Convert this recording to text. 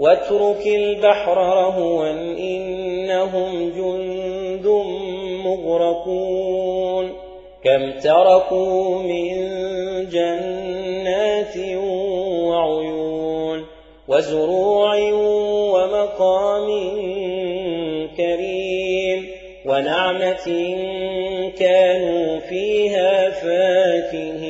واترك البحر رهوا إنهم جند مغرقون كم تركوا من جنات وعيون وزروع ومقام كريم ونعمة كانوا فيها فاكهين